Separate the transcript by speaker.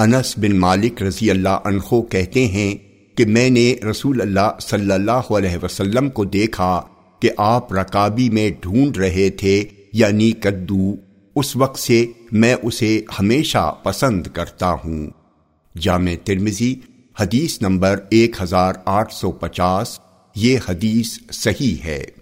Speaker 1: انس بن مالک رضی اللہ عنہ کہتے ہیں کہ میں نے رسول اللہ صلی اللہ علیہ وسلم کو دیکھا کہ آپ رکابی میں ڈھونڈ رہے تھے یعنی کدو۔ اس وقت سے میں اسے ہمیشہ پسند کرتا ہوں۔ جامع ترمزی حدیث نمبر ایک ہزار آٹھ سو پچاس، یہ حدیث صحیح ہے۔